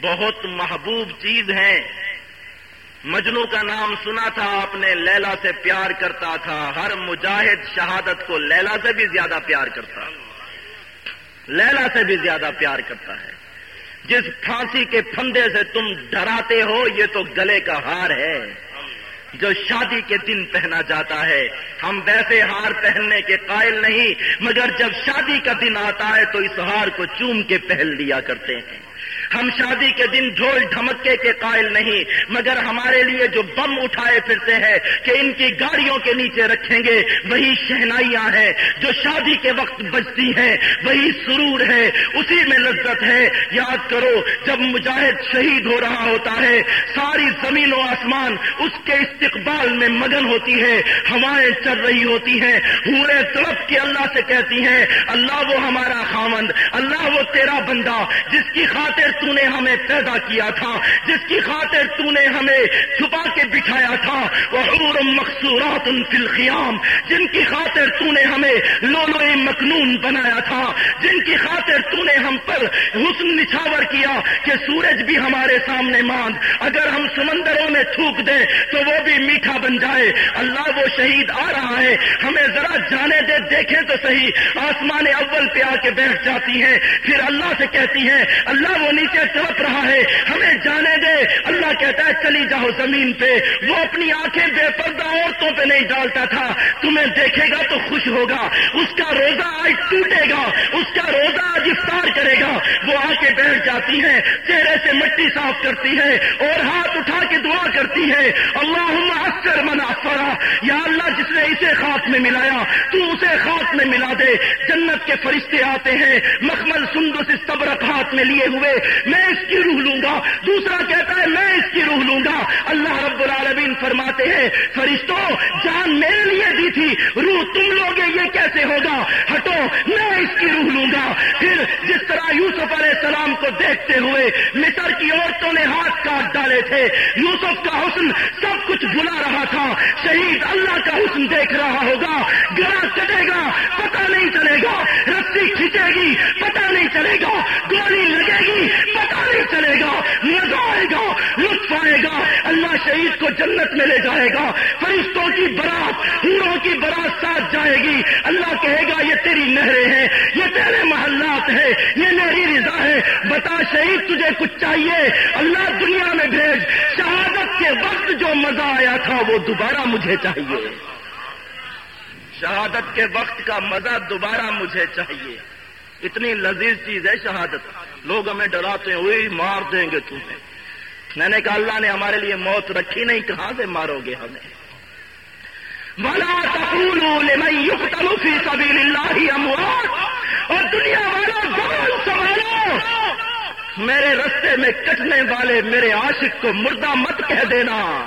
بہت محبوب چیز ہیں۔ مجنو کا نام سنا تھا اپنے لیلا سے پیار کرتا تھا۔ ہر مجاہد شہادت کو لیلا سے بھی زیادہ پیار کرتا لیلا سے بھی زیادہ پیار کرتا ہے۔ جس پھانسی کے پھندے سے تم ڈراتے ہو، یہ تو گلے کا ہار ہے۔ جو شادی کے دن پہنا جاتا ہے، ہم ویسے ہار پہننے کے قائل نہیں، مگر جب شادی کا دن آتا ہے تو اس ہار کو چوم کے پہل لیا کرتے ہیں۔ ہم شادی کے دن ڈھول ڈھمکے کے قائل نہیں، مگر ہمارے لیے جو بم اٹھائے پھرتے ہیں کہ ان کی گاڑیوں کے نیچے رکھیں گے، وہی شہنائیاں ہیں جو شادی کے وقت بجتی ہیں، وہی سرور ہے اسی میں لذت ہے۔ یاد کرو، جب مجاہد شہید ہو رہا ہوتا ہے، ساری زمین و آسمان اس کے استقبال میں مگن ہوتی ہے، ہوائیں چل رہی ہوتی ہیں ہورے طرف کے اللہ سے کہتی ہیں، اللہ وہ ہمارا خامند اللہ وہ تیرا بندہ جس کی خاطر تو نے ہمیں پیدا کیا تھا، جس کی خاطر تو نے ہمیں چھپا کے بٹھایا تھا۔ وہ مقصورات فی الخیام جن کی خاطر تو نے ہمیں لولو مکنون بنایا تھا۔ جن کی خاطر تو نے ہم پر حسن نچھاور کیا کہ سورج بھی ہمارے سامنے ماند۔ اگر ہم سمندروں میں تھوک دیں تو وہ بھی میٹھا بن جائے۔ اللہ وہ شہید آ رہا ہے۔ ہمیں ذرا جانے دے، دیکھیں تو صحیح۔ آسمان اول پہ آ کے بیٹھ جاتی ہیں پھر اللہ سے کہتی ہیں اللہ وہ نیچے نیچے تڑپ رہا ہے، ہمیں جانے دے۔ اللہ کہتا ہے، چلی جاؤ زمین پہ۔ وہ اپنی آنکھیں بے پردہ عورتوں پہ نہیں ڈالتا تھا۔ تمہیں دیکھے گا تو خوش ہوگا۔ اس کا روزہ آج ٹوٹے گا۔ اس کا روزہ آج افطار کرے گا۔ وہ آ کے بیٹھ جاتی ہے چہرے سے مٹی صاف کرتی ہے اور ہاتھ اٹھا کے دعا کرتی ہے اللہ اکثر منا فرا یا اللہ، جس نے اسے خاک میں ملایا، تو اسے خاک میں ملا دے۔ جنت کے فرشتے آتے ہیں، مخمل سندس اس تبرک ہاتھ میں لیے ہوئے۔ میں اس کی روح لوں گا۔ دوسرا کہتا ہے، میں اس کی روح لوں گا۔ اللہ رب العالمین فرماتے ہیں، فرشتوں، جان میرے لیے دی تھی۔ روح تم لوگے، یہ کیسے ہوگا؟ ہٹو، میں اس کی روح لوں گا۔ پھر جس طرح یوسف علیہ السلام کو دیکھتے ہوئے مصر کی عورتوں نے ہاتھ کاٹ ڈالے تھے، یوسف کا حسن سب کچھ بلا رہا تھا۔ شہید اللہ کا حسن دیکھ رہا ہوگا۔ گلا کٹے گا، پتہ نہیں چلے گا رسی کھینچے گی پتہ نہیں چلے گا گولی لگے گی پتا نہیں چلے گا، مزہ آئے گا، لطف آئے گا۔ اللہ شہید کو جنت میں لے جائے گا۔ فرشتوں کی برات ہوروں کی برات ساتھ جائے گی۔ اللہ کہے گا، یہ تیری نہریں ہیں، یہ تیرے محلات ہیں، یہ میری رضا ہے۔ بتا شہید، تجھے کچھ چاہیے؟ اللہ دنیا میں بھیج۔ شہادت کے وقت جو مزہ آیا تھا، وہ دوبارہ مجھے چاہیے۔ شہادت کے وقت کا مزہ دوبارہ مجھے چاہیے۔ اتنی لذیذ چیز ہے شہادت۔ لوگ ہمیں ڈراتے ہیں وہی مار دیں گے تمہیں۔ میں نے کہا، اللہ نے ہمارے لیے موت رکھی نہیں، کہاں سے مارو گے ہمیں؟ بلا تقولوا لمن يقتل في سبيل الله اموات اور دنیا والوں زبان سنبھالو۔ میرے رستے میں کٹنے والے میرے عاشق کو مردہ مت کہہ دینا۔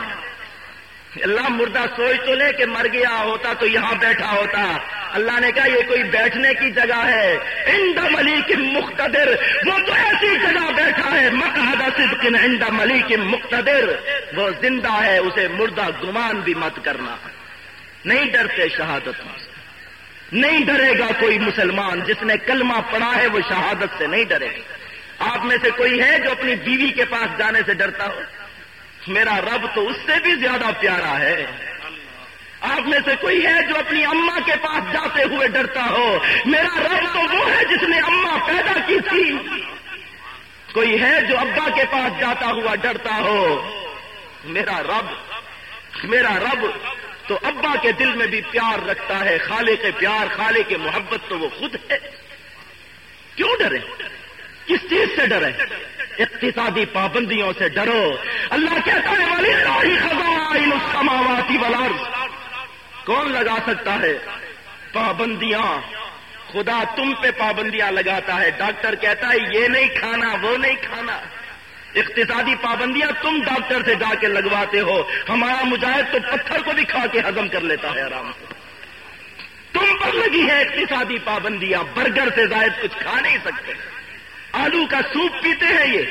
اللہ مردہ سوچ تو لے کہ مر گیا ہوتا تو یہاں بیٹھا ہوتا۔ اللہ نے کہا یہ کوئی بیٹھنے کی جگہ ہے۔ اند ملی کی مختدر وہ تو ایسی جگہ بیٹھا ہے مکہ صدق اند ملی کی مختدر وہ زندہ ہے، اسے مردہ گمان بھی مت کرنا۔ نہیں ڈرتے شہادت نہیں ڈرے گا کوئی مسلمان، جس نے کلمہ پڑھا ہے وہ شہادت سے نہیں ڈرے۔ گا آپ میں سے کوئی ہے جو اپنی بیوی کے پاس جانے سے ڈرتا ہو؟ میرا رب تو اس سے بھی زیادہ پیارا ہے۔ آپ میں سے کوئی ہے جو اپنی اما کے پاس جاتے ہوئے ڈرتا ہو؟ میرا رب تو وہ ہے جس نے اما پیدا کی تھی۔ کوئی ہے جو ابا کے پاس جاتا ہوا ڈرتا ہو؟ میرا رب میرا رب تو ابا کے دل میں بھی پیار رکھتا ہے۔ خالے کے پیار خالے کے محبت تو وہ خود ہے۔ کیوں ڈرے؟ کس چیز سے ڈرے؟ اقتصادی پابندیوں سے ڈرو۔ اللہ کہتا ہے والی خزاں کون لگا سکتا ہے؟ پابندیاں۔ خدا تم پہ پابندیاں لگاتا ہے۔ ڈاکٹر کہتا ہے، یہ نہیں کھانا، وہ نہیں کھانا۔ اقتصادی پابندیاں تم ڈاکٹر سے جا کے لگواتے ہو۔ ہمارا مجاہد تو پتھر کو بھی کھا کے ہضم کر لیتا ہے آرام سے۔ تم پر لگی ہے اقتصادی پابندیاں۔ برگر سے زائد کچھ کھا نہیں سکتے۔ آلو کا سوپ پیتے ہیں یہ۔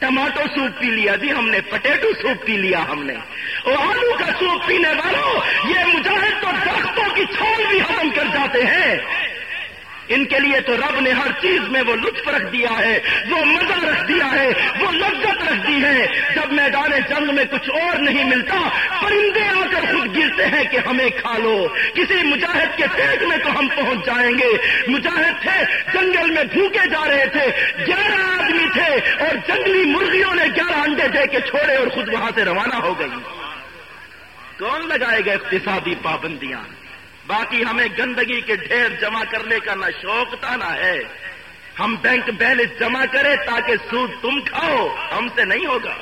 ٹماٹو سوپ پی لیا جی ہم نے، پٹیٹو سوپ پی لیا ہم نے۔ اور آلو کا سوپ پینے والوں، یہ مجاہد تو درختوں کی چھول بھی ختم کر جاتے ہیں۔ ان کے لیے تو رب نے ہر چیز میں وہ لطف رکھ دیا ہے، وہ مزہ رکھ دیا ہے، وہ لذت رکھ دی ہے۔ جب میدان جنگ میں کچھ اور نہیں ملتا، پرندے آ کر خود گرتے ہیں کہ ہمیں کھا لو۔ کسی مجاہد کے پیٹ میں تو ہم پہنچ جائیں گے۔ مجاہد تھے، جنگل میں بھوکے جا رہے تھے۔ گیارہ آدمی تھے اور جنگلی مرغیوں نے گیارہ انڈے دے کے چھوڑے اور خود وہاں سے روانہ ہو گئی۔ کون لگائے گا اقتصادی پابندیاں؟ باقی ہمیں گندگی کے ڈھیر جمع کرنے کا نہ شوق تھا نہ ہے۔ ہم بینک بیلنس جمع کریں تاکہ سود تم کھاؤ، ہم سے نہیں ہوگا۔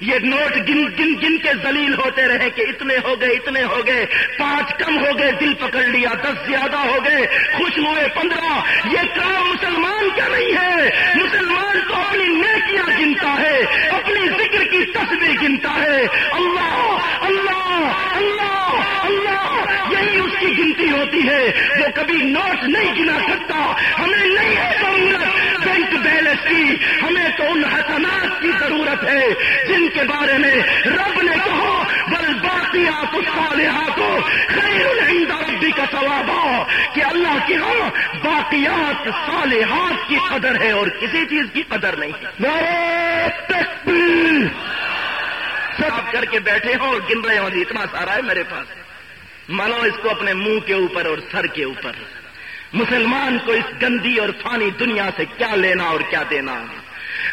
یہ نوٹ گن گن گن کے ذلیل ہوتے رہے کہ اتنے ہو گئے، اتنے ہو گئے۔ پانچ کم ہو گئے، دل پکڑ لیا، دس زیادہ ہو گئے۔ خوش ہوئے، پندرہ۔ یہ کام مسلمان کا نہیں ہے۔ مسلمان تو اپنی نیکیاں گنتا ہے، اپنی ذکر کی تصویر گنتا ہے۔ اللہ اللہ اللہ۔ اللہ یہی اس کی گنتی ہوتی ہے وہ کبھی نوٹ نہیں گنا سکتا۔ ہمیں نہیں ہے ضرورت بینک بیلنس کی۔ ہمیں تو ان حسنات کی ضرورت ہے جن کے بارے میں رب نے کہا، بل باقیات الصالحات خیر عند ربی کا ثواب کہ اللہ کی ہاں باقیات صالحات کی قدر ہے اور کسی چیز کی قدر نہیں سب کر کے بیٹھے ہوں اور گن رہے ہوں اتنا سارا ہے میرے پاس۔ مانو اس کو اپنے منہ کے اوپر اور سر کے اوپر۔ مسلمان کو اس گندی اور فانی دنیا سے کیا لینا اور کیا دینا؟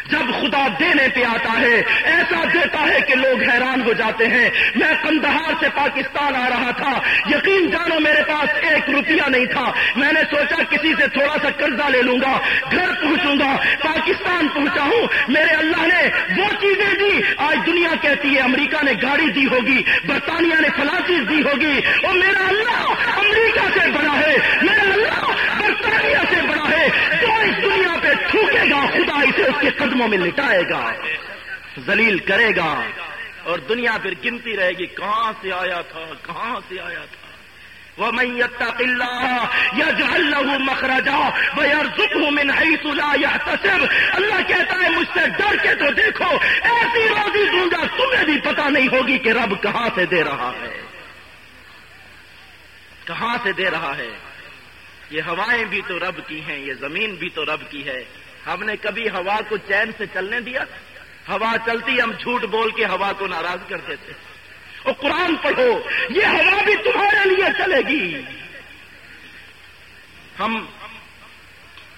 جب خدا دینے پہ آتا ہے، ایسا دیتا ہے کہ لوگ حیران ہو جاتے ہیں۔ میں کندہار سے پاکستان آ رہا تھا۔ یقین جانو میرے پاس ایک روپیہ نہیں تھا۔ میں نے سوچا کسی سے تھوڑا سا قرضہ لے لوں گا، گھر پہنچوں گا، پاکستان پہنچا ہوں۔ میرے اللہ نے وہ چیزیں دی۔ آج دنیا کہتی ہے، امریکہ نے گاڑی دی ہوگی، برطانیہ نے فلاں چیز دی ہوگی۔ اور میرا اللہ امریکہ سے بڑا ہے، میرا اللہ برطانیہ سے بڑا ہے۔ جو اس دنیا پہ تھوکے گا خدا اسے اس کے قدموں میں لٹائے گا۔ زلیل کرے گا۔ اور دنیا پھر گنتی رہے گی۔ کہاں سے آیا تھا؟ کہاں سے آیا تھا؟ وہ میں یا اللہ مخرجا وہ یار من حیث لا يحتسب۔ اللہ کہتا ہے، مجھ سے ڈر کے تو دیکھو، ایسی روزی دوں گا تمہیں بھی پتا نہیں ہوگی کہ رب کہاں سے دے رہا ہے۔ کہاں سے دے رہا ہے؟ یہ ہوائیں بھی تو رب کی ہیں، یہ زمین بھی تو رب کی ہے۔ ہم نے کبھی ہوا کو چین سے چلنے دیا؟ ہوا چلتی ہم جھوٹ بول کے ہوا کو ناراض کرتے تھے اور قرآن پڑھو، یہ ہوا بھی تمہارے لیے چلے گی۔ ہم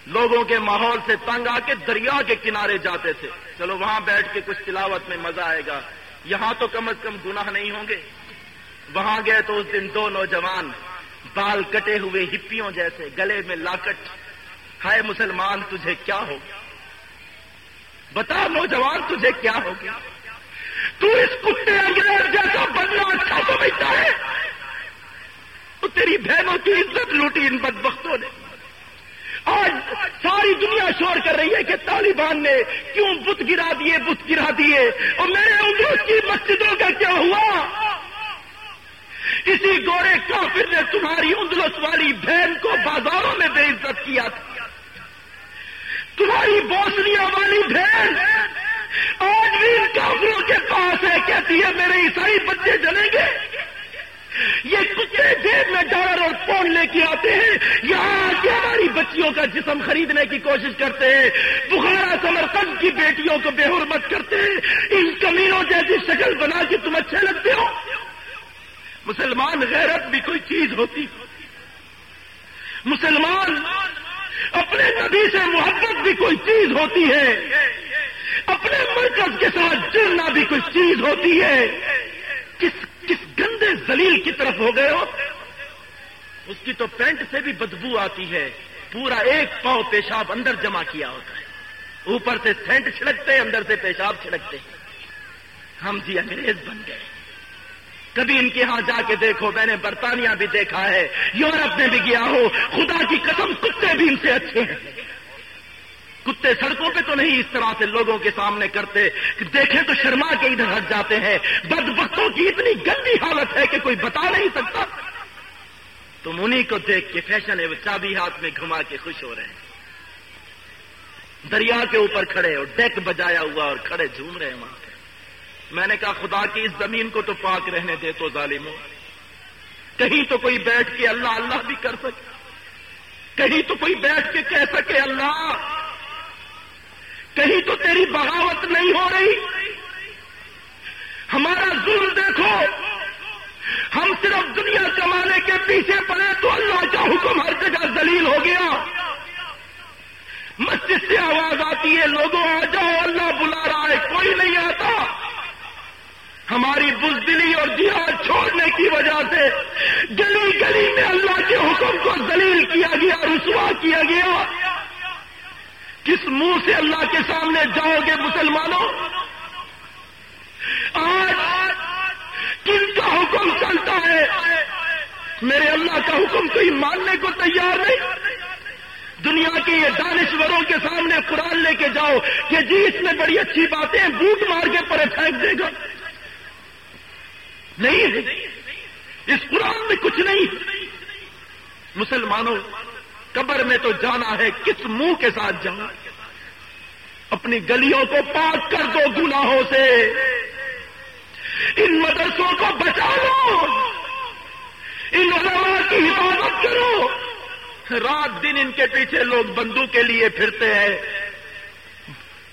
لوگوں کے ماحول سے تنگ آ کے دریا کے کنارے جاتے تھے۔ چلو وہاں بیٹھ کے کچھ تلاوت میں مزہ آئے گا۔ یہاں تو کم از کم گناہ نہیں ہوں گے۔ وہاں گئے تو اس دن دو نوجوان بال کٹے ہوئے ہپیوں جیسے گلے میں لاکٹ۔ ہائے مسلمان، تجھے کیا ہو گیا؟ بتا نوجوان، تجھے کیا ہو گیا؟ تو اس کتے انگریز جیسا بننا اچھا سمجھتا ہے؟ تو تیری بہنوں کی عزت لوٹی ان بدبختوں نے۔ آج ساری دنیا شور کر رہی ہے کہ طالبان نے کیوں بت گرا دیے، بت گرا دیے؟ اور میرے انگریز کی مسجدوں کا کیا ہوا؟ اسی گورے کافر نے تمہاری اندلس والی بہن کو بازاروں میں بے عزت کیا تھا۔ تمہاری بوسنیا والی بہن آج بھی ان کافروں کے پاس ہے، کہتی ہے، میرے عیسائی بچے جلیں گے؟ یہ کتے جیب میں ڈالر اور فون لے کے آتے ہیں۔ یہاں کے ہماری بچیوں کا جسم خریدنے کی کوشش کرتے ہیں۔ بخارا سمرقند کی بیٹیوں کو بے حرمت کرتے ہیں۔ ان کمینوں جیسی شکل بنا کے تم اچھے لگتے ہو؟ مسلمان غیرت بھی کوئی چیز ہوتی۔ مسلمان اپنے نبی سے محبت بھی کوئی چیز ہوتی ہے۔ اپنے مرکز کے ساتھ جڑنا بھی کوئی چیز ہوتی ہے۔ کس کس گندے زلیل کی طرف ہو گئے ہو؟ اس کی تو پینٹ سے بھی بدبو آتی ہے۔ پورا ایک پاؤ پیشاب اندر جمع کیا ہوتا ہے۔ اوپر سے سینٹ چھڑکتے اندر سے پیشاب چھڑکتے ہم جی انگریز بن گئے۔ کبھی ان کے ہاں جا کے دیکھو، میں نے برطانیہ بھی دیکھا ہے، یورپ میں بھی گیا ہو خدا کی قسم، کتے بھی ان سے اچھے ہیں۔ کتے سڑکوں پہ تو نہیں اس طرح سے لوگوں کے سامنے کرتے دیکھیں تو شرما کے ادھر ہٹ جاتے ہیں۔ بد بختوں کی اتنی گندی حالت ہے کہ کوئی بتا نہیں سکتا۔ تم انہیں کو دیکھ کے فیشن ہے وہ چابی ہاتھ میں گھما کے خوش ہو رہے ہیں۔ دریا کے اوپر کھڑے اور ڈیک بجایا ہوا اور کھڑے جھوم رہے ہیں وہاں۔ میں نے کہا، خدا کی اس زمین کو تو پاک رہنے دے تو ظالموں۔ کہیں تو کوئی بیٹھ کے اللہ اللہ بھی کر سکے۔ کہیں تو کوئی بیٹھ کے کہہ سکے، اللہ۔ کہیں تو تیری بغاوت نہیں ہو رہی۔ ہمارا ظلم دیکھو۔ ہم صرف دنیا کمانے کے پیچھے پڑے تو اللہ کا حکم ہر جگہ دلیل ہو گیا۔ مسجد سے آواز آتی ہے، لوگوں آ جاؤ، اللہ بلا رہا ہے، کوئی نہیں آتا۔ ہماری بزدلی اور جہاد چھوڑنے کی وجہ سے گلی گلی میں اللہ کے حکم کو دلیل کیا گیا رسوا کیا گیا۔ کس منہ سے اللہ کے سامنے جاؤ گے مسلمانوں؟ آج کن کا حکم چلتا ہے؟ میرے اللہ کا حکم کوئی ماننے کو تیار نہیں۔ دنیا کے یہ دانشوروں کے سامنے قرآن لے کے جاؤ کہ جی اس میں بڑی اچھی باتیں بوٹ مار کے پرے پھینک دے گا۔ نہیں ہے۔ اس قرآن میں کچھ نہیں۔ مسلمانوں، قبر میں تو جانا ہے کس منہ کے ساتھ جانا۔ اپنی گلیوں کو پاک کر دو گناہوں سے۔ ان مدرسوں کو بچا لو۔ ان علماء کی حفاظت کرو۔ رات دن ان کے پیچھے لوگ بندو کے لیے پھرتے ہیں۔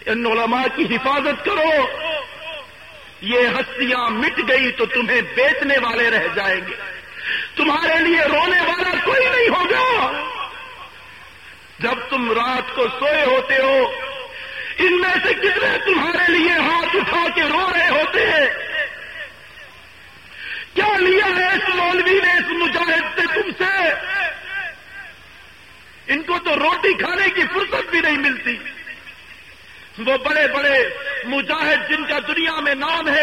ان علماء کی حفاظت کرو۔ یہ ہستیاں مٹ گئی تو تمہیں بیچنے والے رہ جائیں گے۔ تمہارے لیے رونے والا کوئی نہیں ہوگا۔ جب تم رات کو سوئے ہوتے ہو، ان میں سے کتنے تمہارے لیے ہاتھ اٹھا کے رو رہے ہوتے ہیں؟ کیا لیا ہے اس مولوی نے اس مجاہد سے تم سے؟ ان کو تو روٹی کھانے کی فرصت بھی نہیں ملتی۔ وہ بڑے بڑے مجاہد جن کا دنیا میں نام ہے۔